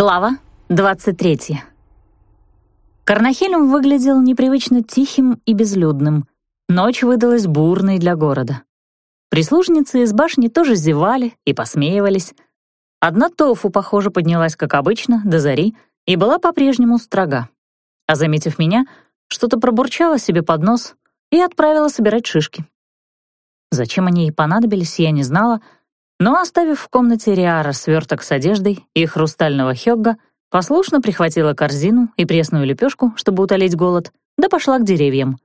Глава 23. Карнахелем выглядел непривычно тихим и безлюдным. Ночь выдалась бурной для города. Прислужницы из башни тоже зевали и посмеивались. Одна Тофу, похоже, поднялась, как обычно, до зари и была по-прежнему строга. А заметив меня, что-то пробурчала себе под нос и отправила собирать шишки. Зачем они ей понадобились, я не знала, но, оставив в комнате Риара сверток с одеждой и хрустального хёгга, послушно прихватила корзину и пресную лепешку, чтобы утолить голод, да пошла к деревьям.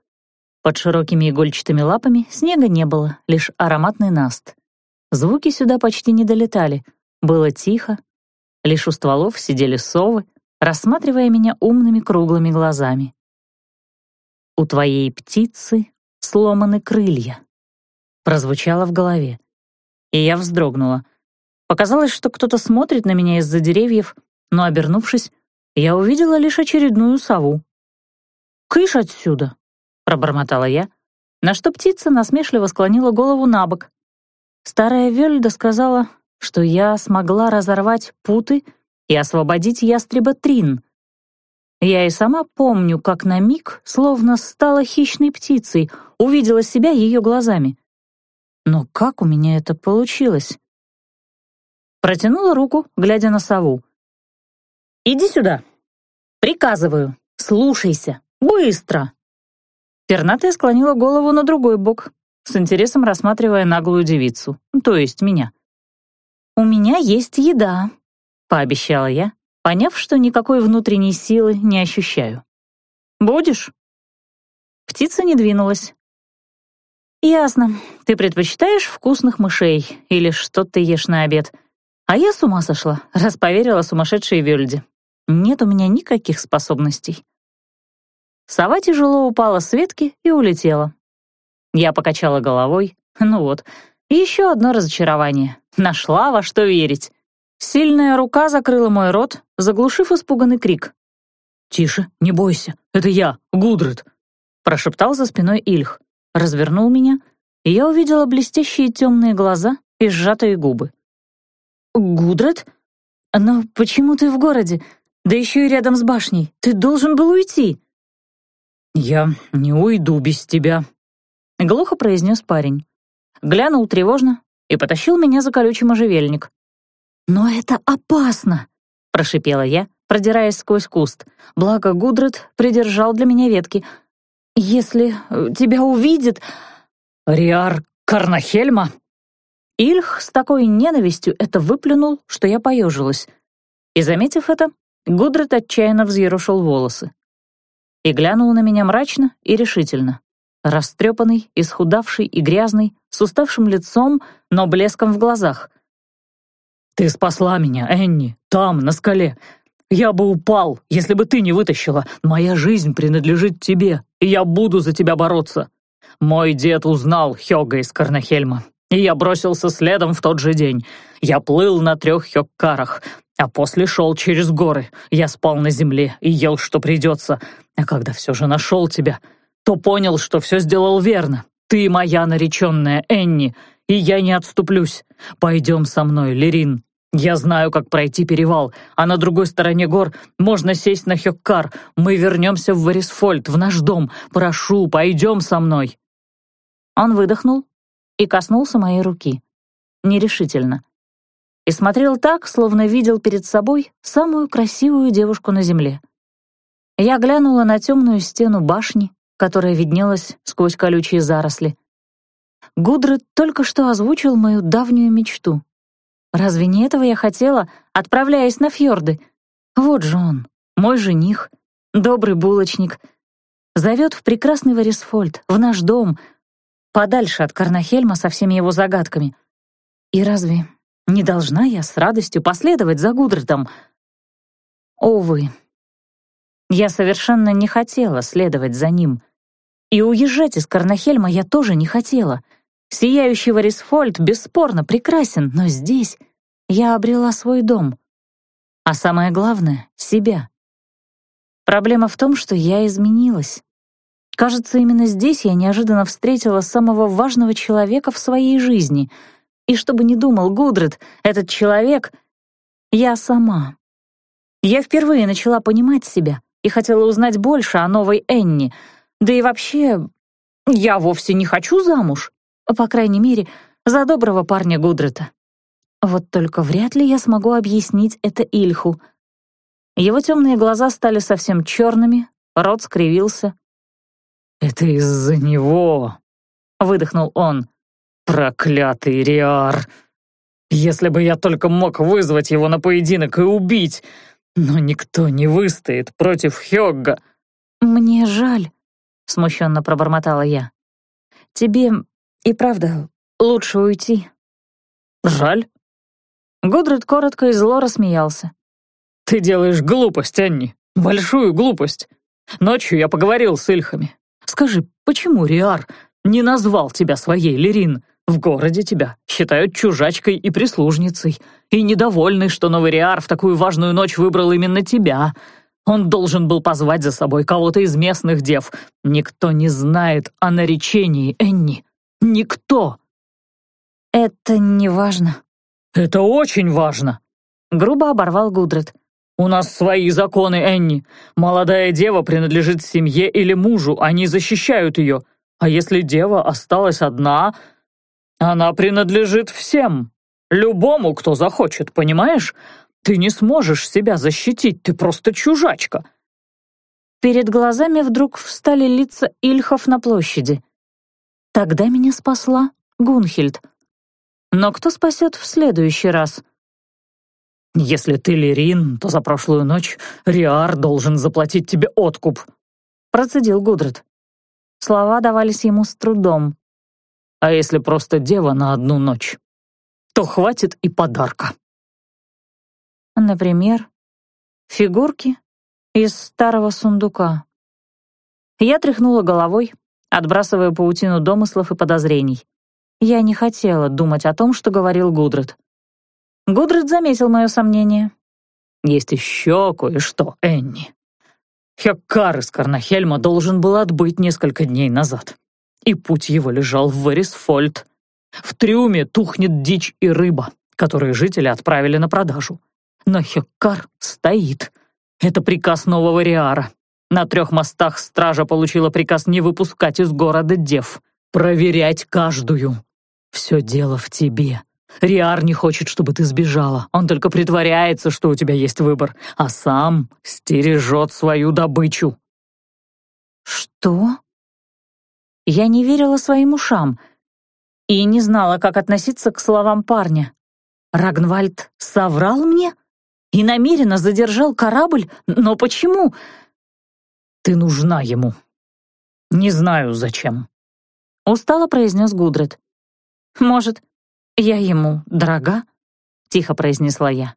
Под широкими игольчатыми лапами снега не было, лишь ароматный наст. Звуки сюда почти не долетали, было тихо. Лишь у стволов сидели совы, рассматривая меня умными круглыми глазами. «У твоей птицы сломаны крылья», — прозвучало в голове и я вздрогнула. Показалось, что кто-то смотрит на меня из-за деревьев, но, обернувшись, я увидела лишь очередную сову. «Кыш отсюда!» — пробормотала я, на что птица насмешливо склонила голову на бок. Старая Вельда сказала, что я смогла разорвать путы и освободить ястреба Трин. Я и сама помню, как на миг словно стала хищной птицей, увидела себя ее глазами. Но как у меня это получилось? Протянула руку, глядя на сову. «Иди сюда. Приказываю. Слушайся. Быстро!» Пернатая склонила голову на другой бок, с интересом рассматривая наглую девицу, то есть меня. «У меня есть еда», — пообещала я, поняв, что никакой внутренней силы не ощущаю. «Будешь?» Птица не двинулась, «Ясно. Ты предпочитаешь вкусных мышей или что ты ешь на обед. А я с ума сошла, раз поверила сумасшедшей Вельде. Нет у меня никаких способностей». Сова тяжело упала с ветки и улетела. Я покачала головой. Ну вот, еще одно разочарование. Нашла во что верить. Сильная рука закрыла мой рот, заглушив испуганный крик. «Тише, не бойся, это я, Гудред», — прошептал за спиной Ильх развернул меня, и я увидела блестящие темные глаза и сжатые губы. «Гудред? Но почему ты в городе? Да еще и рядом с башней. Ты должен был уйти!» «Я не уйду без тебя», — глухо произнес парень. Глянул тревожно и потащил меня за колючий можжевельник. «Но это опасно!» — прошипела я, продираясь сквозь куст. Благо Гудред придержал для меня ветки — если э, тебя увидит...» «Риар Карнахельма?» Ильх с такой ненавистью это выплюнул, что я поежилась. И, заметив это, Гудрет отчаянно взъерушил волосы. И глянул на меня мрачно и решительно. Растрепанный, исхудавший и грязный, с уставшим лицом, но блеском в глазах. «Ты спасла меня, Энни, там, на скале. Я бы упал, если бы ты не вытащила. Моя жизнь принадлежит тебе, и я буду за тебя бороться. Мой дед узнал Хёга из Карнахельма, и я бросился следом в тот же день. Я плыл на трех хёккарах, а после шел через горы. Я спал на земле и ел, что придется. А когда все же нашел тебя, то понял, что все сделал верно. Ты моя нареченная, Энни, и я не отступлюсь. Пойдем со мной, Лерин, «Я знаю, как пройти перевал, а на другой стороне гор можно сесть на Хёккар. Мы вернемся в Варисфольд, в наш дом. Прошу, пойдем со мной». Он выдохнул и коснулся моей руки. Нерешительно. И смотрел так, словно видел перед собой самую красивую девушку на земле. Я глянула на темную стену башни, которая виднелась сквозь колючие заросли. Гудред только что озвучил мою давнюю мечту Разве не этого я хотела, отправляясь на фьорды? Вот же он, мой жених, добрый булочник. Зовет в прекрасный Варисфольд, в наш дом, подальше от Карнахельма со всеми его загадками. И разве не должна я с радостью последовать за Гудртом? Увы, я совершенно не хотела следовать за ним. И уезжать из Карнахельма я тоже не хотела — Сияющий Варисфольд бесспорно прекрасен, но здесь я обрела свой дом. А самое главное — себя. Проблема в том, что я изменилась. Кажется, именно здесь я неожиданно встретила самого важного человека в своей жизни. И чтобы не думал Гудред, этот человек — я сама. Я впервые начала понимать себя и хотела узнать больше о новой Энни. Да и вообще, я вовсе не хочу замуж. По крайней мере, за доброго парня Гудрета. Вот только вряд ли я смогу объяснить это Ильху. Его темные глаза стали совсем черными, рот скривился. «Это из-за него», — выдохнул он. «Проклятый Риар! Если бы я только мог вызвать его на поединок и убить, но никто не выстоит против Хёгга». «Мне жаль», — смущенно пробормотала я. «Тебе и правда лучше уйти». «Жаль?» Гудрид коротко и зло рассмеялся. «Ты делаешь глупость, Анни, большую глупость. Ночью я поговорил с Ильхами. Скажи, почему Риар не назвал тебя своей Лерин? В городе тебя считают чужачкой и прислужницей, и недовольны, что новый Риар в такую важную ночь выбрал именно тебя. Он должен был позвать за собой кого-то из местных дев. Никто не знает о наречении Энни. Никто. Это не важно. Это очень важно. Грубо оборвал Гудред. «У нас свои законы, Энни. Молодая дева принадлежит семье или мужу, они защищают ее. А если дева осталась одна, она принадлежит всем. Любому, кто захочет, понимаешь? Ты не сможешь себя защитить, ты просто чужачка». Перед глазами вдруг встали лица Ильхов на площади. Тогда меня спасла Гунхильд. Но кто спасет в следующий раз? «Если ты Лерин, то за прошлую ночь Риар должен заплатить тебе откуп», — процедил Гудред. Слова давались ему с трудом. «А если просто дева на одну ночь, то хватит и подарка». Например, фигурки из старого сундука. Я тряхнула головой, отбрасывая паутину домыслов и подозрений. Я не хотела думать о том, что говорил Гудред. Гудрид заметил мое сомнение. «Есть еще кое-что, Энни. Хеккар из Карнахельма должен был отбыть несколько дней назад, и путь его лежал в Варисфольд. В трюме тухнет дичь и рыба, которые жители отправили на продажу. Но Хеккар стоит. Это приказ нового Риара. На трех мостах стража получила приказ не выпускать из города дев, проверять каждую. Все дело в тебе. Риар не хочет, чтобы ты сбежала. Он только притворяется, что у тебя есть выбор, а сам стережет свою добычу». «Что?» Я не верила своим ушам и не знала, как относиться к словам парня. Рагнвальд соврал мне и намеренно задержал корабль, но почему? «Ты нужна ему. Не знаю, зачем», — устало произнес Гудред. «Может, «Я ему дорога?» — тихо произнесла я.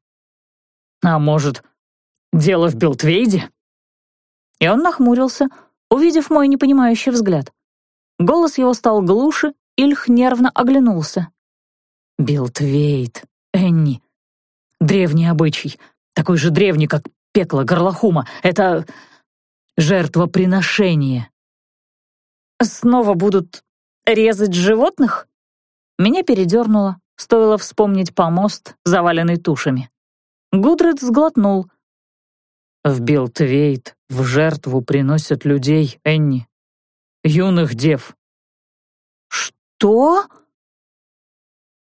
«А может, дело в Белтвейде?» И он нахмурился, увидев мой непонимающий взгляд. Голос его стал глуше, Ильх нервно оглянулся. «Белтвейд, Энни. Древний обычай, такой же древний, как пекло Горлохума. Это жертвоприношение». «Снова будут резать животных?» Меня передернуло, стоило вспомнить помост, заваленный тушами. Гудред сглотнул. «В Белтвейт в жертву приносят людей, Энни. Юных дев». «Что?»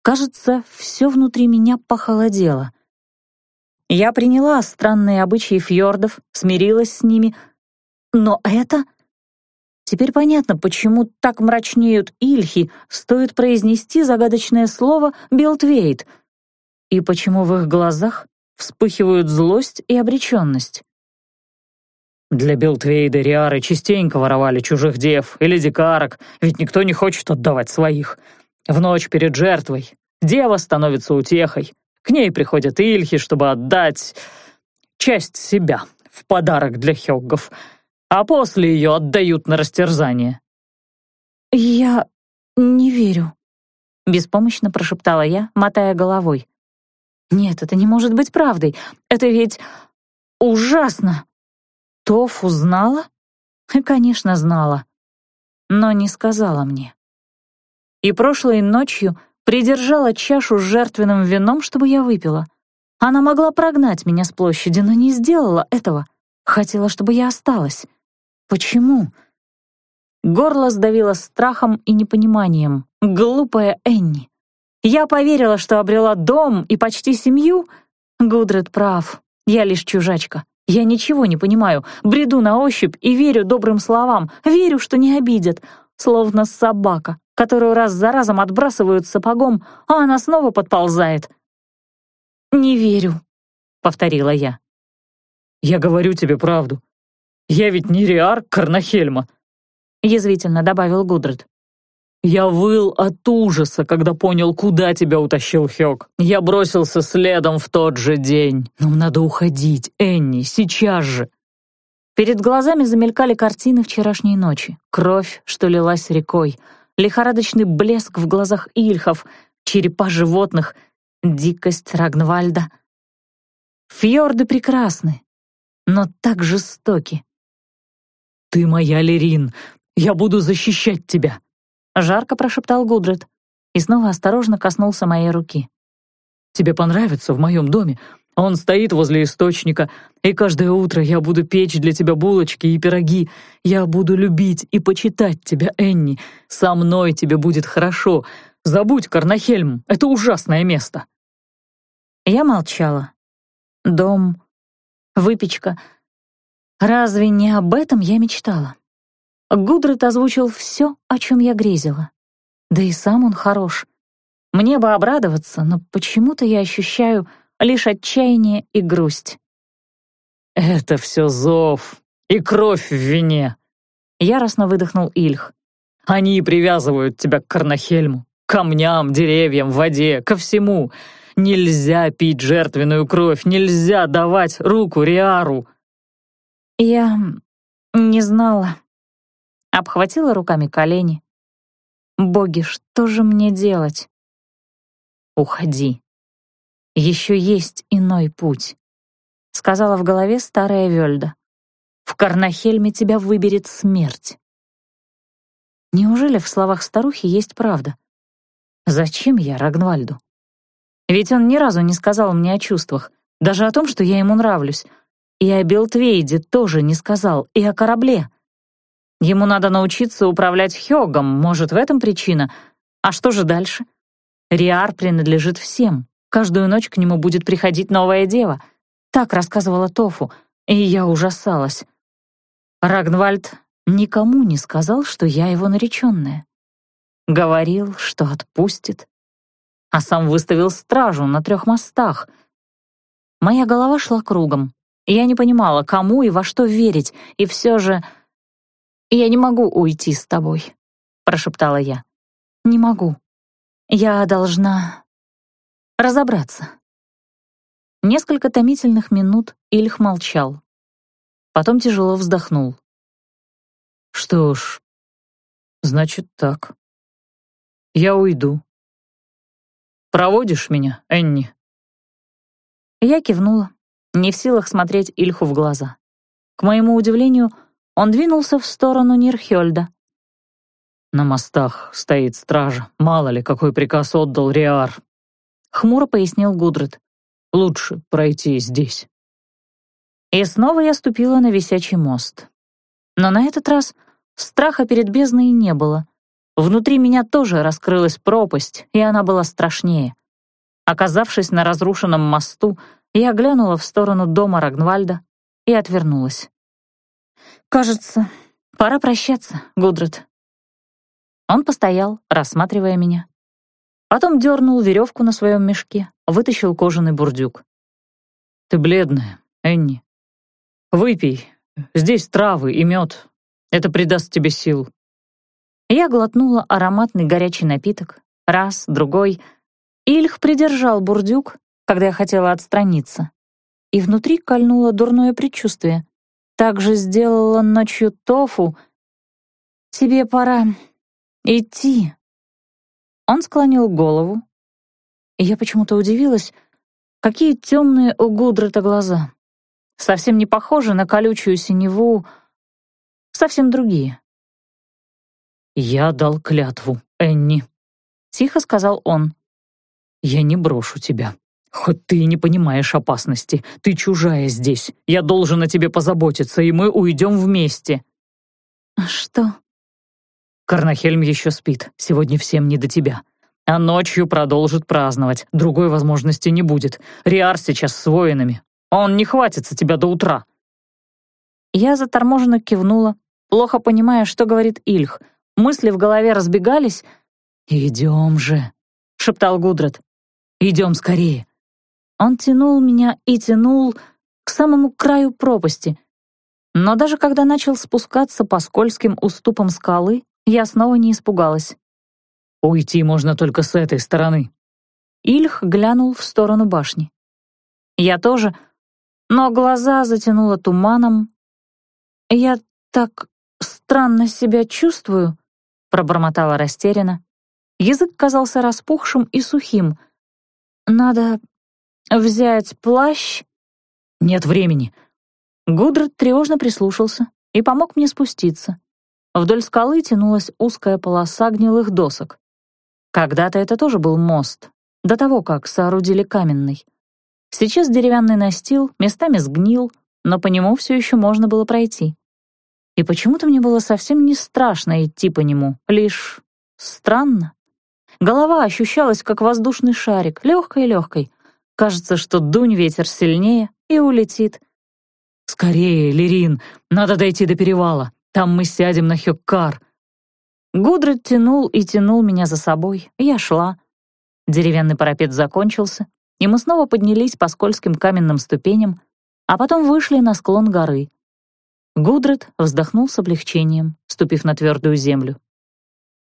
Кажется, все внутри меня похолодело. Я приняла странные обычаи фьордов, смирилась с ними, но это Теперь понятно, почему так мрачнеют ильхи, стоит произнести загадочное слово «белтвейт», и почему в их глазах вспыхивают злость и обреченность. Для Белтвейда Риары частенько воровали чужих дев или дикарок, ведь никто не хочет отдавать своих. В ночь перед жертвой дева становится утехой. К ней приходят ильхи, чтобы отдать часть себя в подарок для хёггов — а после ее отдают на растерзание». «Я не верю», — беспомощно прошептала я, мотая головой. «Нет, это не может быть правдой. Это ведь ужасно!» Тофу знала? Конечно, знала. Но не сказала мне. И прошлой ночью придержала чашу с жертвенным вином, чтобы я выпила. Она могла прогнать меня с площади, но не сделала этого. Хотела, чтобы я осталась. Почему? Горло сдавило страхом и непониманием. Глупая Энни. Я поверила, что обрела дом и почти семью. Гудред прав. Я лишь чужачка. Я ничего не понимаю, бреду на ощупь и верю добрым словам, верю, что не обидят, словно собака, которую раз за разом отбрасывают сапогом, а она снова подползает. «Не верю», — повторила я. «Я говорю тебе правду. Я ведь не Риар Карнахельма», — язвительно добавил Гудред. «Я выл от ужаса, когда понял, куда тебя утащил Хёк. Я бросился следом в тот же день. Нам надо уходить, Энни, сейчас же!» Перед глазами замелькали картины вчерашней ночи. Кровь, что лилась рекой, лихорадочный блеск в глазах Ильхов, черепа животных, дикость Рагнвальда. Фьорды прекрасны, но так жестоки. «Ты моя Лерин, я буду защищать тебя!» Жарко прошептал Гудред и снова осторожно коснулся моей руки. «Тебе понравится в моем доме. Он стоит возле источника, и каждое утро я буду печь для тебя булочки и пироги. Я буду любить и почитать тебя, Энни. Со мной тебе будет хорошо. Забудь Карнахельм, это ужасное место». Я молчала. Дом, выпечка. Разве не об этом я мечтала? Гудрит озвучил все, о чем я грезила. Да и сам он хорош. Мне бы обрадоваться, но почему-то я ощущаю лишь отчаяние и грусть. «Это все зов и кровь в вине», — яростно выдохнул Ильх. «Они привязывают тебя к Карнахельму, камням, деревьям, воде, ко всему. Нельзя пить жертвенную кровь, нельзя давать руку Риару». «Я не знала», обхватила руками колени. «Боги, что же мне делать?» «Уходи. Еще есть иной путь», — сказала в голове старая Вельда. «В Карнахельме тебя выберет смерть». Неужели в словах старухи есть правда? Зачем я Рагнвальду? Ведь он ни разу не сказал мне о чувствах, даже о том, что я ему нравлюсь. И о Белтвейде тоже не сказал, и о корабле. Ему надо научиться управлять Хёгом, может, в этом причина. А что же дальше? Риар принадлежит всем. Каждую ночь к нему будет приходить новая дева. Так рассказывала Тофу, и я ужасалась. Рагнвальд никому не сказал, что я его нареченная. Говорил, что отпустит. А сам выставил стражу на трех мостах. Моя голова шла кругом. Я не понимала, кому и во что верить, и все же... «Я не могу уйти с тобой», — прошептала я. «Не могу. Я должна разобраться». Несколько томительных минут Ильх молчал. Потом тяжело вздохнул. «Что ж, значит так. Я уйду. Проводишь меня, Энни?» Я кивнула, не в силах смотреть Ильху в глаза. К моему удивлению, он двинулся в сторону Нирхёльда. «На мостах стоит стража. Мало ли, какой приказ отдал Риар», — хмуро пояснил Гудрид. «Лучше пройти здесь». И снова я ступила на висячий мост. Но на этот раз страха перед бездной не было. Внутри меня тоже раскрылась пропасть, и она была страшнее. Оказавшись на разрушенном мосту, я глянула в сторону дома Рагнвальда и отвернулась. «Кажется, пора прощаться, Гудред». Он постоял, рассматривая меня. Потом дернул веревку на своем мешке, вытащил кожаный бурдюк. «Ты бледная, Энни. Выпей. Здесь травы и мед. Это придаст тебе сил». Я глотнула ароматный горячий напиток. Раз, другой. Ильх придержал бурдюк, когда я хотела отстраниться. И внутри кольнуло дурное предчувствие. Так же сделала ночью Тофу. Тебе пора идти. Он склонил голову, и я почему-то удивилась, какие темные у Гудрата глаза. Совсем не похожи на колючую синеву, совсем другие. «Я дал клятву, Энни», — тихо сказал он. «Я не брошу тебя. Хоть ты и не понимаешь опасности, ты чужая здесь. Я должен о тебе позаботиться, и мы уйдем вместе». «А «Что?» «Карнахельм еще спит. Сегодня всем не до тебя. А ночью продолжит праздновать. Другой возможности не будет. Риар сейчас с воинами. Он не хватится тебя до утра». Я заторможенно кивнула, плохо понимая, что говорит Ильх. Мысли в голове разбегались. «Идем же», — шептал Гудрат. «Идем скорее. Он тянул меня и тянул к самому краю пропасти. Но даже когда начал спускаться по скользким уступам скалы, я снова не испугалась. «Уйти можно только с этой стороны». Ильх глянул в сторону башни. Я тоже, но глаза затянуло туманом. «Я так странно себя чувствую», — пробормотала растерянно. Язык казался распухшим и сухим. «Надо «Взять плащ?» «Нет времени». Гудрат тревожно прислушался и помог мне спуститься. Вдоль скалы тянулась узкая полоса гнилых досок. Когда-то это тоже был мост, до того, как соорудили каменный. Сейчас деревянный настил местами сгнил, но по нему все еще можно было пройти. И почему-то мне было совсем не страшно идти по нему, лишь странно. Голова ощущалась, как воздушный шарик, легкой-легкой, Кажется, что дунь ветер сильнее и улетит. «Скорее, Лерин, надо дойти до перевала. Там мы сядем на Хёккар». Гудрид тянул и тянул меня за собой. Я шла. Деревянный парапет закончился, и мы снова поднялись по скользким каменным ступеням, а потом вышли на склон горы. Гудрид вздохнул с облегчением, ступив на твердую землю.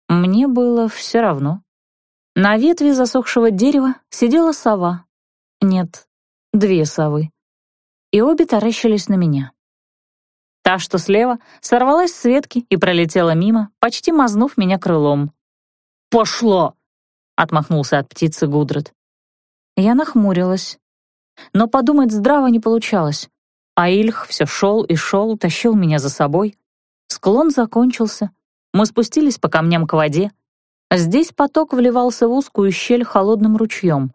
Мне было все равно. На ветви засохшего дерева сидела сова нет, две совы. И обе таращились на меня. Та, что слева, сорвалась с ветки и пролетела мимо, почти мазнув меня крылом. «Пошло!» — отмахнулся от птицы Гудред. Я нахмурилась. Но подумать здраво не получалось. А Ильх все шел и шел, тащил меня за собой. Склон закончился. Мы спустились по камням к воде. Здесь поток вливался в узкую щель холодным ручьем.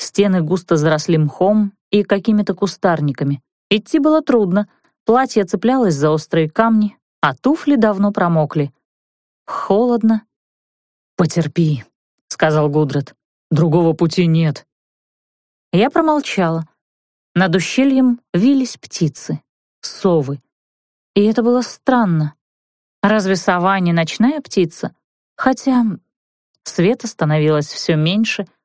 Стены густо заросли мхом и какими-то кустарниками. Идти было трудно, платье цеплялось за острые камни, а туфли давно промокли. Холодно. «Потерпи», — сказал Гудрат. «Другого пути нет». Я промолчала. Над ущельем вились птицы, совы. И это было странно. Разве сова не ночная птица? Хотя света становилось все меньше —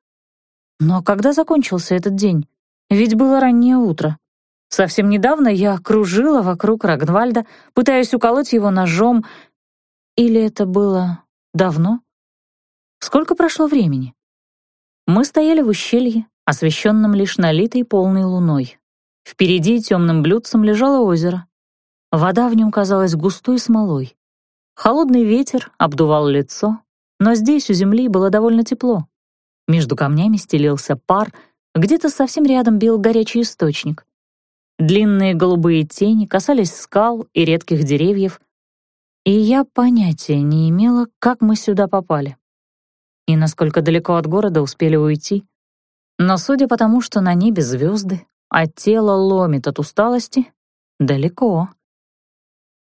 но когда закончился этот день? Ведь было раннее утро. Совсем недавно я кружила вокруг Рагнвальда, пытаясь уколоть его ножом. Или это было давно? Сколько прошло времени? Мы стояли в ущелье, освещенном лишь налитой полной луной. Впереди темным блюдцем лежало озеро. Вода в нем казалась густой смолой. Холодный ветер обдувал лицо, но здесь, у земли, было довольно тепло. Между камнями стелился пар, где-то совсем рядом бил горячий источник. Длинные голубые тени касались скал и редких деревьев, и я понятия не имела, как мы сюда попали. И насколько далеко от города успели уйти. Но судя по тому, что на небе звезды, а тело ломит от усталости, далеко.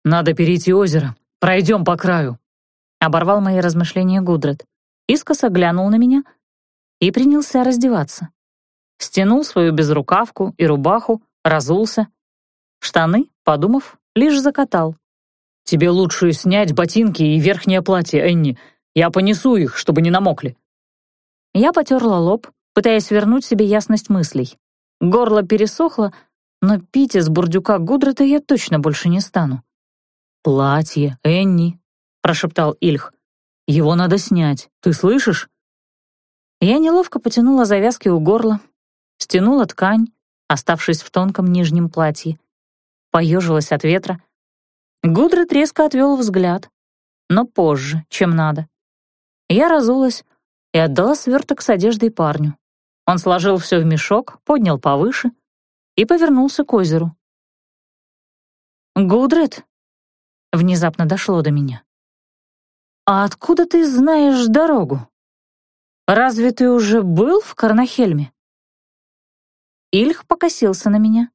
«Надо перейти озеро. Пройдем по краю», — оборвал мои размышления Гудред. Искоса глянул на меня — и принялся раздеваться. Стянул свою безрукавку и рубаху, разулся. Штаны, подумав, лишь закатал. «Тебе лучше снять ботинки и верхнее платье, Энни. Я понесу их, чтобы не намокли». Я потерла лоб, пытаясь вернуть себе ясность мыслей. Горло пересохло, но пить из бурдюка Гудрата я точно больше не стану. «Платье, Энни», — прошептал Ильх. «Его надо снять, ты слышишь?» Я неловко потянула завязки у горла, стянула ткань, оставшись в тонком нижнем платье. Поежилась от ветра. Гудрид резко отвел взгляд, но позже, чем надо. Я разулась и отдала сверток с одеждой парню. Он сложил все в мешок, поднял повыше и повернулся к озеру. «Гудрид?» — внезапно дошло до меня. «А откуда ты знаешь дорогу?» «Разве ты уже был в Карнахельме?» Ильх покосился на меня.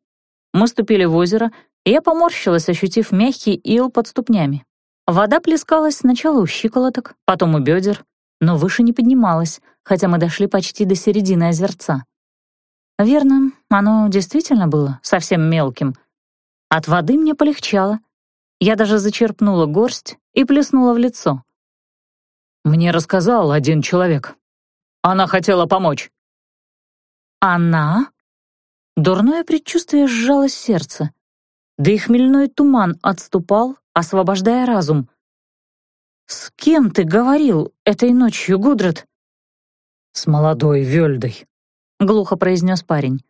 Мы ступили в озеро, и я поморщилась, ощутив мягкий ил под ступнями. Вода плескалась сначала у щиколоток, потом у бедер, но выше не поднималась, хотя мы дошли почти до середины озерца. Верно, оно действительно было совсем мелким. От воды мне полегчало. Я даже зачерпнула горсть и плеснула в лицо. «Мне рассказал один человек. Она хотела помочь». «Она?» Дурное предчувствие сжало сердце. Да и хмельной туман отступал, освобождая разум. «С кем ты говорил этой ночью, Гудрат?» «С молодой Вельдой», — глухо произнес парень.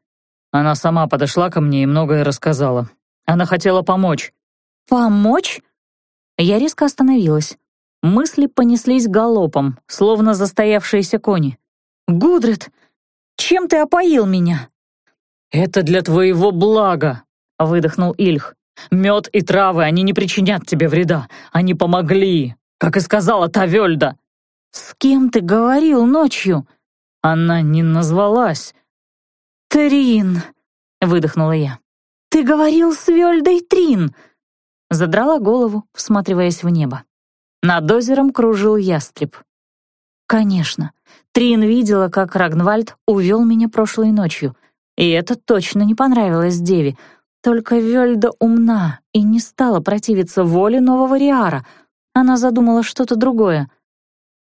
Она сама подошла ко мне и многое рассказала. Она хотела помочь. «Помочь?» Я резко остановилась. Мысли понеслись галопом, словно застоявшиеся кони. «Гудрит, чем ты опоил меня?» «Это для твоего блага», — выдохнул Ильх. «Мед и травы, они не причинят тебе вреда. Они помогли, как и сказала Тавельда». «С кем ты говорил ночью?» Она не назвалась. «Трин», — выдохнула я. «Ты говорил с Вельдой Трин!» Задрала голову, всматриваясь в небо. Над озером кружил ястреб. Конечно, Трин видела, как Рагнвальд увел меня прошлой ночью, и это точно не понравилось Деве. Только Вельда умна и не стала противиться воле нового Риара. Она задумала что-то другое.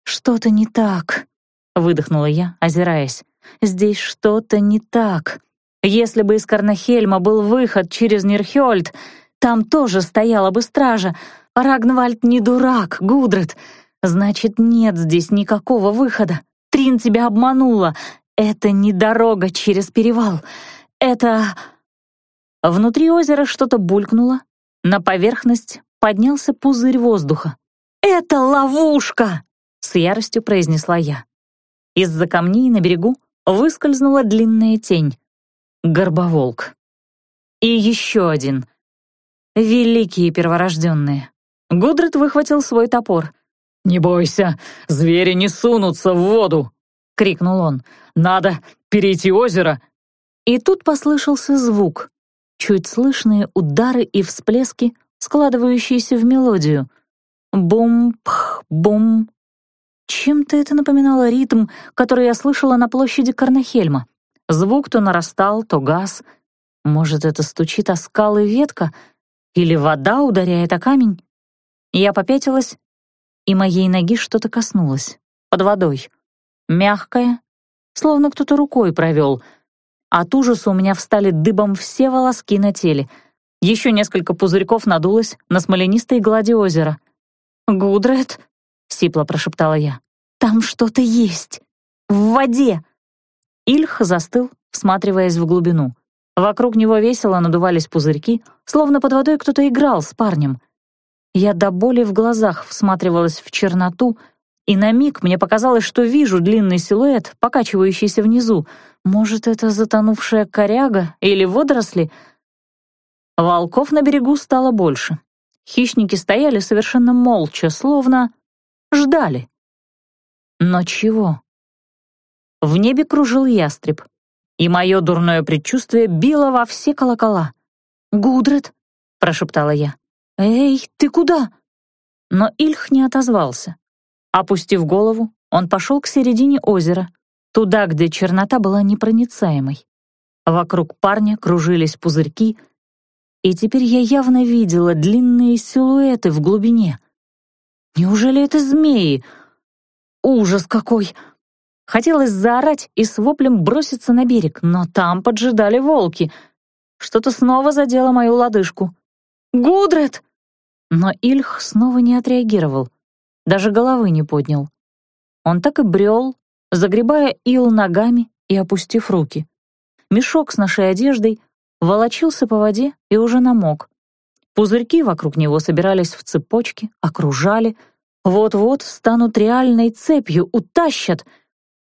«Что-то не так», — выдохнула я, озираясь. «Здесь что-то не так. Если бы из Карнахельма был выход через Нирхёльд, там тоже стояла бы стража. Рагнвальд не дурак, Гудред. Значит, нет здесь никакого выхода. Трин тебя обманула. Это не дорога через перевал. Это...» Внутри озера что-то булькнуло. На поверхность поднялся пузырь воздуха. «Это ловушка!» — с яростью произнесла я. Из-за камней на берегу выскользнула длинная тень. Горбоволк. И еще один. Великие перворожденные. Гудрит выхватил свой топор. «Не бойся, звери не сунутся в воду!» — крикнул он. «Надо перейти озеро!» И тут послышался звук. Чуть слышные удары и всплески, складывающиеся в мелодию. Бум-пх-бум. Чем-то это напоминало ритм, который я слышала на площади Карнахельма. Звук то нарастал, то гас. Может, это стучит о скалы ветка? Или вода ударяет о камень? Я попятилась, и моей ноги что-то коснулось. Под водой. Мягкое, словно кто-то рукой провел. От ужаса у меня встали дыбом все волоски на теле. Еще несколько пузырьков надулось на смоленистой глади озера. «Гудрет», — сипло прошептала я, — «там что-то есть. В воде». Ильх застыл, всматриваясь в глубину. Вокруг него весело надувались пузырьки, словно под водой кто-то играл с парнем. Я до боли в глазах всматривалась в черноту, и на миг мне показалось, что вижу длинный силуэт, покачивающийся внизу. Может, это затонувшая коряга или водоросли? Волков на берегу стало больше. Хищники стояли совершенно молча, словно ждали. Но чего? В небе кружил ястреб, и мое дурное предчувствие било во все колокола. «Гудрет!» — прошептала я. «Эй, ты куда?» Но Ильх не отозвался. Опустив голову, он пошел к середине озера, туда, где чернота была непроницаемой. Вокруг парня кружились пузырьки, и теперь я явно видела длинные силуэты в глубине. Неужели это змеи? Ужас какой! Хотелось заорать и с воплем броситься на берег, но там поджидали волки. Что-то снова задело мою лодыжку. «Гудрет!» Но Ильх снова не отреагировал, даже головы не поднял. Он так и брел, загребая ил ногами и опустив руки. Мешок с нашей одеждой волочился по воде и уже намок. Пузырьки вокруг него собирались в цепочки, окружали. Вот-вот станут реальной цепью, утащат —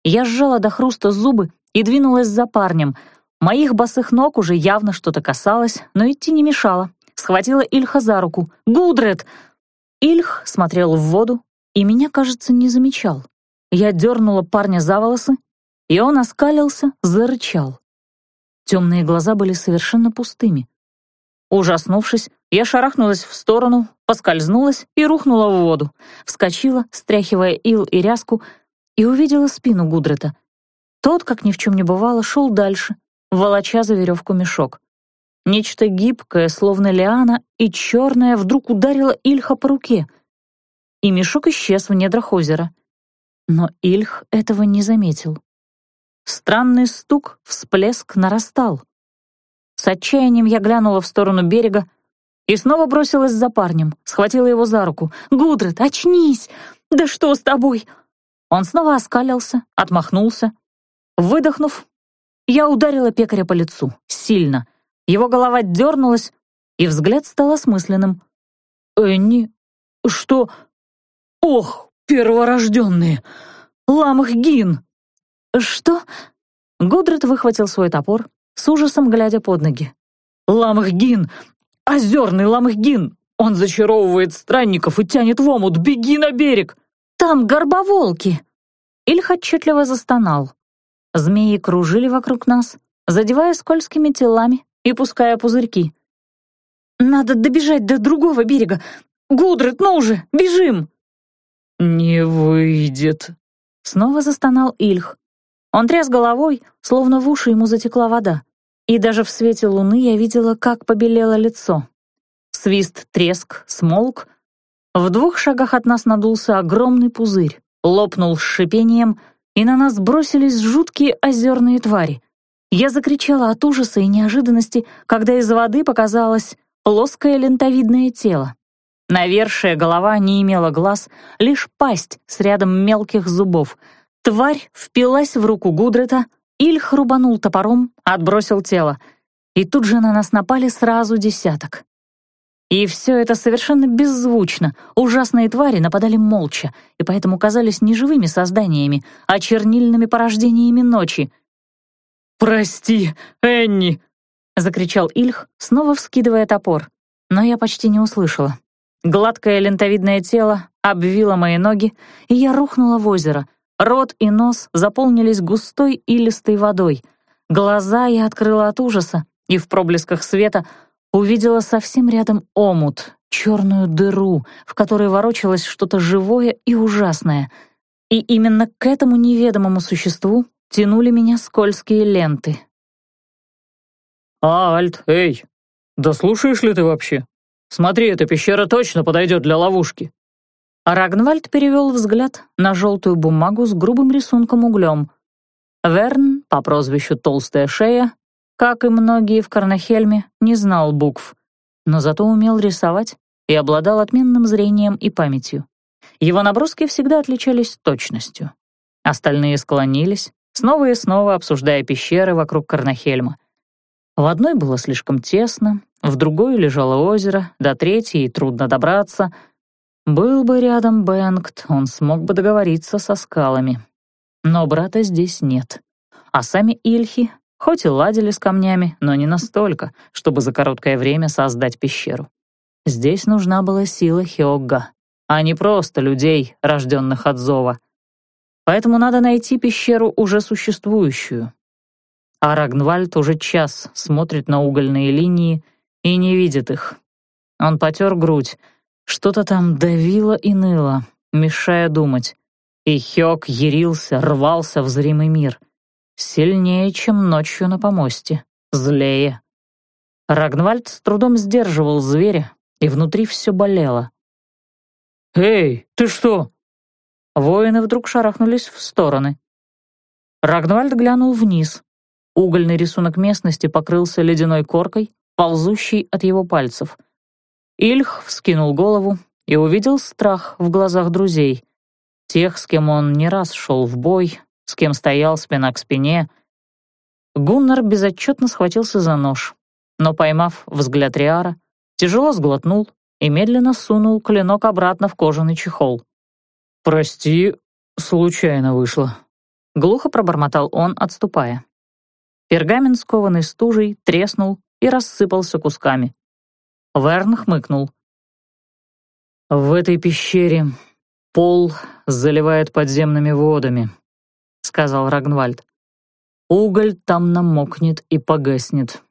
я сжала до хруста зубы и двинулась за парнем. Моих босых ног уже явно что-то касалось, но идти не мешало. Схватила Ильха за руку. «Гудрет!» Ильх смотрел в воду и меня, кажется, не замечал. Я дернула парня за волосы, и он оскалился, зарычал. Темные глаза были совершенно пустыми. Ужаснувшись, я шарахнулась в сторону, поскользнулась и рухнула в воду, вскочила, стряхивая ил и ряску, и увидела спину Гудрета. Тот, как ни в чем не бывало, шел дальше, волоча за веревку мешок. Нечто гибкое, словно лиана, и черное вдруг ударило Ильха по руке, и мешок исчез в недрах озера. Но Ильх этого не заметил. Странный стук, всплеск нарастал. С отчаянием я глянула в сторону берега и снова бросилась за парнем, схватила его за руку. «Гудрет, очнись! Да что с тобой?» Он снова оскалился, отмахнулся. Выдохнув, я ударила пекаря по лицу, сильно. Его голова дернулась, и взгляд стал осмысленным. «Энни, что? Ох, перворожденные! Ламахгин!» «Что?» Гудрет выхватил свой топор, с ужасом глядя под ноги. «Ламахгин! Озерный Ламахгин! Он зачаровывает странников и тянет в омут! Беги на берег!» «Там горбоволки!» Ильх отчетливо застонал. Змеи кружили вокруг нас, задевая скользкими телами и пуская пузырьки. «Надо добежать до другого берега! Гудрет, ну уже, бежим!» «Не выйдет!» — снова застонал Ильх. Он тряс головой, словно в уши ему затекла вода. И даже в свете луны я видела, как побелело лицо. Свист, треск, смолк. В двух шагах от нас надулся огромный пузырь, лопнул с шипением, и на нас бросились жуткие озерные твари. Я закричала от ужаса и неожиданности, когда из воды показалось плоское лентовидное тело. Навершие голова не имела глаз, лишь пасть с рядом мелких зубов — Тварь впилась в руку Гудрета, Ильх рубанул топором, отбросил тело. И тут же на нас напали сразу десяток. И все это совершенно беззвучно. Ужасные твари нападали молча, и поэтому казались не живыми созданиями, а чернильными порождениями ночи. «Прости, Энни!» — закричал Ильх, снова вскидывая топор. Но я почти не услышала. Гладкое лентовидное тело обвило мои ноги, и я рухнула в озеро, Рот и нос заполнились густой илистой водой. Глаза я открыла от ужаса, и в проблесках света увидела совсем рядом омут, черную дыру, в которой ворочалось что-то живое и ужасное. И именно к этому неведомому существу тянули меня скользкие ленты. «А, Альт, эй, да слушаешь ли ты вообще? Смотри, эта пещера точно подойдет для ловушки!» А Рагнвальд перевел взгляд на желтую бумагу с грубым рисунком углем. Верн, по прозвищу Толстая Шея, как и многие в Карнахельме, не знал букв, но зато умел рисовать и обладал отменным зрением и памятью. Его наброски всегда отличались точностью. Остальные склонились, снова и снова обсуждая пещеры вокруг Карнахельма. В одной было слишком тесно, в другой лежало озеро, до третьей трудно добраться — был бы рядом Бэнгт, он смог бы договориться со скалами. Но брата здесь нет. А сами Ильхи, хоть и ладили с камнями, но не настолько, чтобы за короткое время создать пещеру. Здесь нужна была сила Хеогга, а не просто людей, рожденных от зова. Поэтому надо найти пещеру уже существующую. А Рагнвальд уже час смотрит на угольные линии и не видит их. Он потер грудь, что-то там давило и ныло, мешая думать. И Хёк ярился, рвался в зримый мир. Сильнее, чем ночью на помосте. Злее. Рагнвальд с трудом сдерживал зверя, и внутри все болело. «Эй, ты что?» Воины вдруг шарахнулись в стороны. Рагнвальд глянул вниз. Угольный рисунок местности покрылся ледяной коркой, ползущей от его пальцев. Ильх вскинул голову и увидел страх в глазах друзей. Тех, с кем он не раз шел в бой, с кем стоял спина к спине. Гуннар безотчетно схватился за нож, но, поймав взгляд Риара, тяжело сглотнул и медленно сунул клинок обратно в кожаный чехол. «Прости, случайно вышло», — глухо пробормотал он, отступая. Пергамент, скованный стужей, треснул и рассыпался кусками. Верн хмыкнул. «В этой пещере пол заливает подземными водами», — сказал Рагнвальд. уголь там намокнет и погаснет.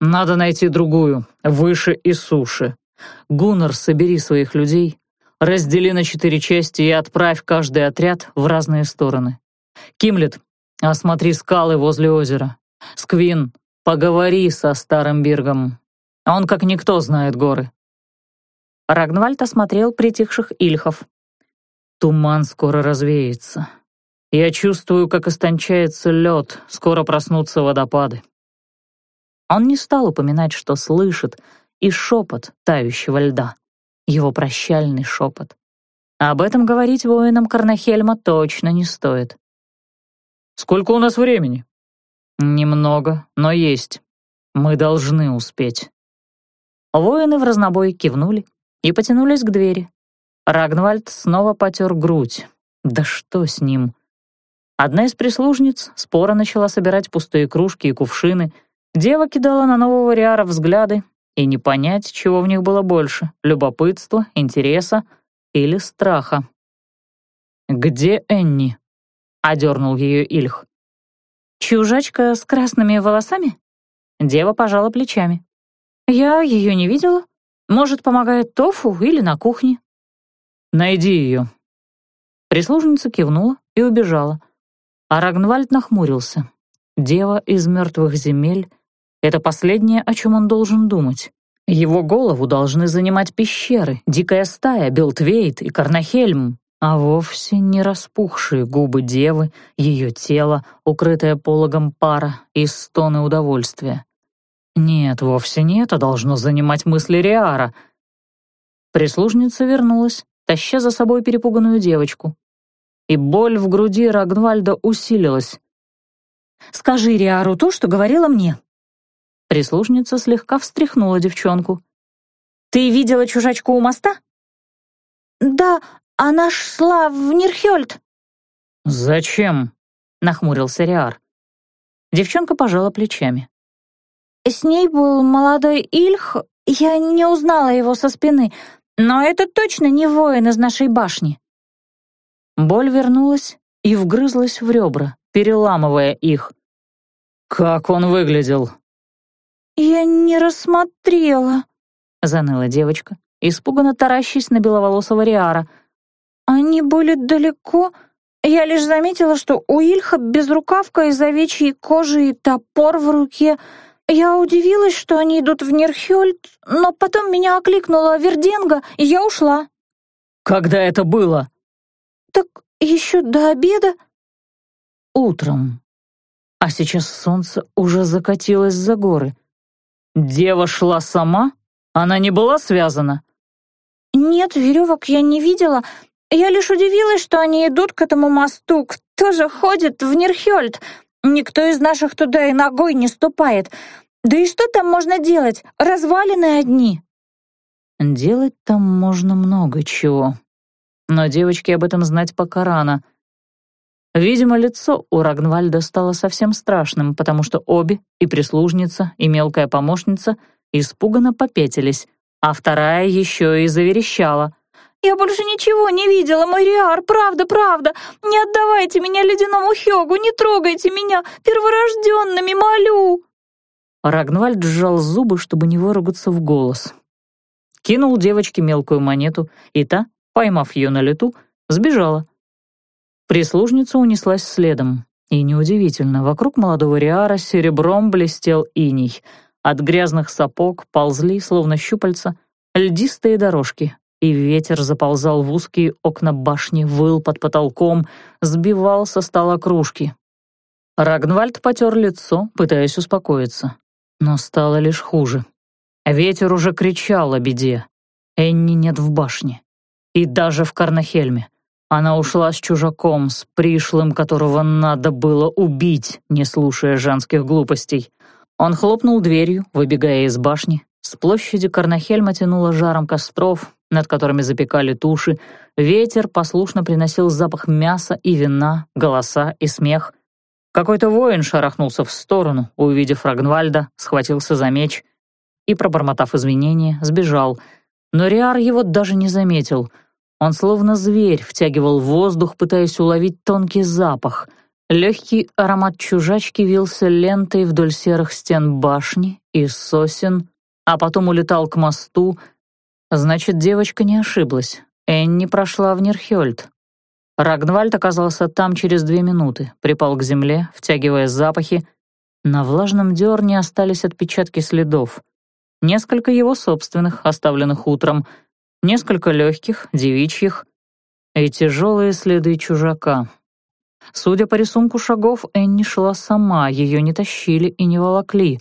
Надо найти другую, выше и суше. Гуннар, собери своих людей, раздели на четыре части и отправь каждый отряд в разные стороны. Кимлет, осмотри скалы возле озера. Сквин, поговори со старым Биргом. Он как никто знает горы. Рагнвальд осмотрел притихших ильхов. Туман скоро развеется. Я чувствую, как истончается лед, скоро проснутся водопады. Он не стал упоминать, что слышит, и шепот тающего льда, его прощальный шепот. Об этом говорить воинам Карнахельма точно не стоит. «Сколько у нас времени?» «Немного, но есть. Мы должны успеть». Воины в разнобой кивнули и потянулись к двери. Рагнвальд снова потер грудь. Да что с ним? Одна из прислужниц споро начала собирать пустые кружки и кувшины. Дева кидала на нового Риара взгляды, и не понять, чего в них было больше — любопытства, интереса или страха. «Где Энни?» — одернул ее Ильх. «Чужачка с красными волосами?» Дева пожала плечами. «Я ее не видела. Может, помогает Тофу или на кухне?» «Найди ее». Прислужница кивнула и убежала. А Рагнвальд нахмурился. Дева из мертвых земель это последнее, о чем он должен думать. Его голову должны занимать пещеры, дикая стая, Белтвейт и Карнахельм, а вовсе не распухшие губы девы, ее тело, укрытое пологом пара и стоны удовольствия. Нет, вовсе не это должно занимать мысли Риара. Прислужница вернулась, таща за собой перепуганную девочку. И боль в груди Рагнвальда усилилась. «Скажи Риару то, что говорила мне», Прислужница слегка встряхнула девчонку. «Ты видела чужачку у моста?» «Да, она шла в Нирхёльд». «Зачем?» — нахмурился Риар. Девчонка пожала плечами. «С ней был молодой Ильх, я не узнала его со спины, но это точно не воин из нашей башни». Боль вернулась и вгрызлась в ребра, переламывая их. «Как он выглядел?» «Я не рассмотрела», — заныла девочка, испуганно таращись на беловолосого Риара. «Они были далеко. Я лишь заметила, что у Ильха безрукавка из овечьей кожи и топор в руке. Я удивилась, что они идут в Нерхёльд, но потом меня окликнула Верденга, и я ушла». «Когда это было?» «Так еще до обеда». «Утром. А сейчас солнце уже закатилось за горы». Дева шла сама? Она не была связана? Нет, веревок я не видела. Я лишь удивилась, что они идут к этому мосту. Кто же ходит в Нерхёльд? Никто из наших туда и ногой не ступает. Да и что там можно делать? Развалины одни. Делать там можно много чего. Но девочке об этом знать пока рано — Видимо, лицо у Рагнвальда стало совсем страшным, потому что обе, и прислужница, и мелкая помощница, испуганно попятились, а вторая еще и заверещала. «Я больше ничего не видела, Мариар, правда, правда! Не отдавайте меня ледяному Хёгу, не трогайте меня, перворожденными, молю!» Рагнвальд сжал зубы, чтобы не выругаться в голос. Кинул девочке мелкую монету, и та, поймав ее на лету, сбежала, Прислужница унеслась следом. И неудивительно, вокруг молодого Риара серебром блестел иней. От грязных сапог ползли, словно щупальца, льдистые дорожки, и ветер заползал в узкие окна башни, выл под потолком, сбивал со стола кружки. Рагнвальд потер лицо, пытаясь успокоиться. Но стало лишь хуже. Ветер уже кричал о беде. Энни нет в башне. И даже в Карнахельме. Она ушла с чужаком, с пришлым, которого надо было убить, не слушая женских глупостей. Он хлопнул дверью, выбегая из башни. С площади Карнахельма тянуло жаром костров, над которыми запекали туши. Ветер послушно приносил запах мяса и вина, голоса и смех. Какой-то воин шарахнулся в сторону, увидев Рагнвальда, схватился за меч и, пробормотав извинения, сбежал. Но Риар его даже не заметил — он словно зверь втягивал воздух, пытаясь уловить тонкий запах. Легкий аромат чужачки вился лентой вдоль серых стен башни и сосен, а потом улетал к мосту. Значит, девочка не ошиблась. Энни прошла в Нерхёльд. Рагнвальд оказался там через две минуты, припал к земле, втягивая запахи. На влажном дерне остались отпечатки следов. Несколько его собственных, оставленных утром, несколько легких, девичьих, и тяжелые следы чужака. Судя по рисунку шагов, Энни шла сама, ее не тащили и не волокли,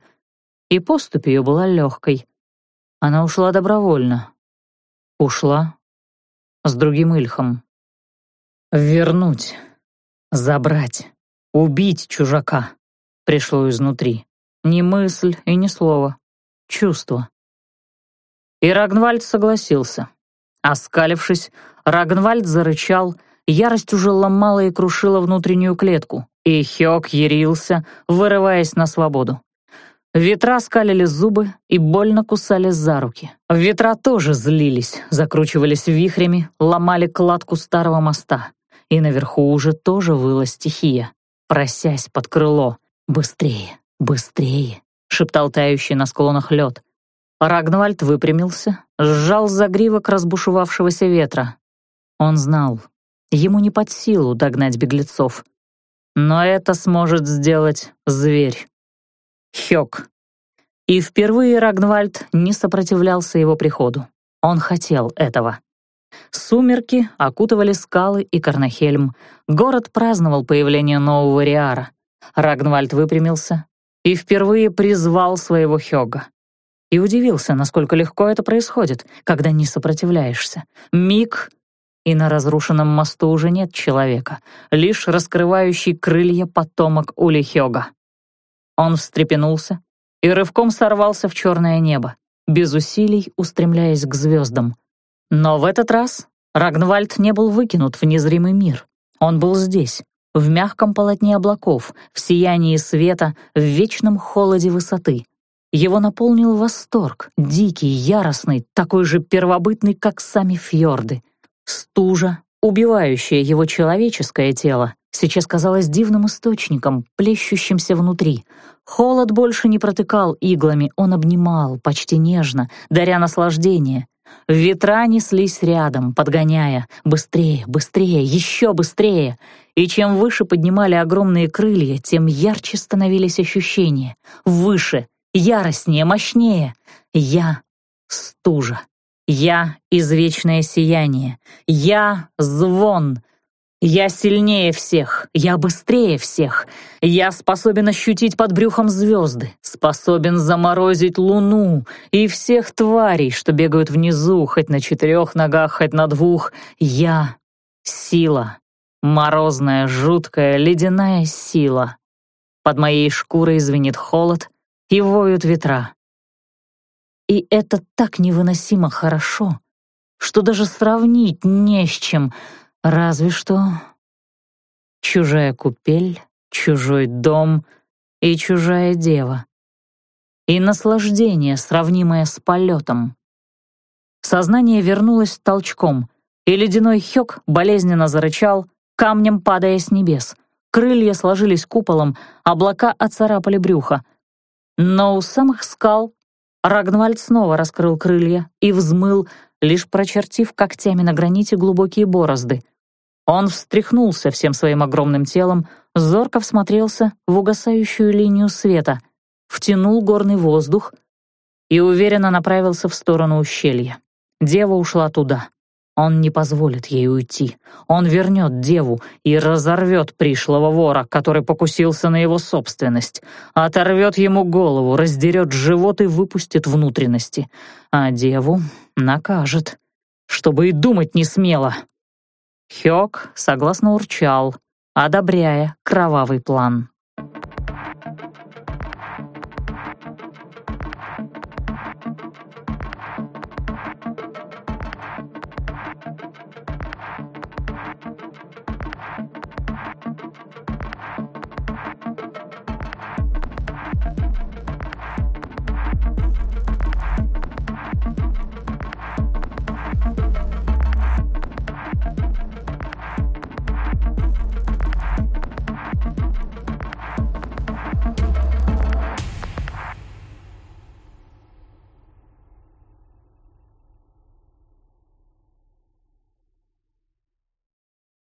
и поступь ее была легкой. Она ушла добровольно. Ушла с другим Ильхом. Вернуть, забрать, убить чужака пришло изнутри. Ни мысль и ни слово, чувство. И Рагнвальд согласился. Оскалившись, Рагнвальд зарычал — Ярость уже ломала и крушила внутреннюю клетку, и Хёк ярился, вырываясь на свободу. Ветра скалили зубы и больно кусали за руки. Ветра тоже злились, закручивались вихрями, ломали кладку старого моста. И наверху уже тоже выла стихия, просясь под крыло. «Быстрее, быстрее!» — шептал тающий на склонах лед. Рагнвальд выпрямился, сжал загривок разбушевавшегося ветра. Он знал, Ему не под силу догнать беглецов. Но это сможет сделать зверь. Хёк. И впервые Рагнвальд не сопротивлялся его приходу. Он хотел этого. Сумерки окутывали скалы и Карнахельм. Город праздновал появление нового Риара. Рагнвальд выпрямился и впервые призвал своего Хёга. И удивился, насколько легко это происходит, когда не сопротивляешься. Миг, и на разрушенном мосту уже нет человека, лишь раскрывающий крылья потомок Улихёга. Он встрепенулся и рывком сорвался в черное небо, без усилий устремляясь к звездам. Но в этот раз Рагнвальд не был выкинут в незримый мир. Он был здесь, в мягком полотне облаков, в сиянии света, в вечном холоде высоты. Его наполнил восторг, дикий, яростный, такой же первобытный, как сами фьорды — Стужа, убивающая его человеческое тело, сейчас казалась дивным источником, плещущимся внутри. Холод больше не протыкал иглами, он обнимал, почти нежно, даря наслаждение. Ветра неслись рядом, подгоняя. Быстрее, быстрее, еще быстрее. И чем выше поднимали огромные крылья, тем ярче становились ощущения. Выше, яростнее, мощнее. Я — стужа. Я — извечное сияние. Я — звон. Я сильнее всех. Я быстрее всех. Я способен ощутить под брюхом звезды. Способен заморозить луну и всех тварей, что бегают внизу, хоть на четырех ногах, хоть на двух. Я — сила. Морозная, жуткая, ледяная сила. Под моей шкурой звенит холод и воют ветра. И это так невыносимо хорошо, что даже сравнить не с чем, разве что чужая купель, чужой дом и чужая дева. И наслаждение, сравнимое с полетом. Сознание вернулось толчком, и ледяной хёк болезненно зарычал, камнем падая с небес. Крылья сложились куполом, облака оцарапали брюхо. Но у самых скал Рагнвальд снова раскрыл крылья и взмыл, лишь прочертив когтями на граните глубокие борозды. Он встряхнулся всем своим огромным телом, зорко всмотрелся в угасающую линию света, втянул горный воздух и уверенно направился в сторону ущелья. Дева ушла туда. Он не позволит ей уйти. Он вернет деву и разорвет пришлого вора, который покусился на его собственность. Оторвет ему голову, раздерет живот и выпустит внутренности. А деву накажет, чтобы и думать не смело. Хёк согласно урчал, одобряя кровавый план.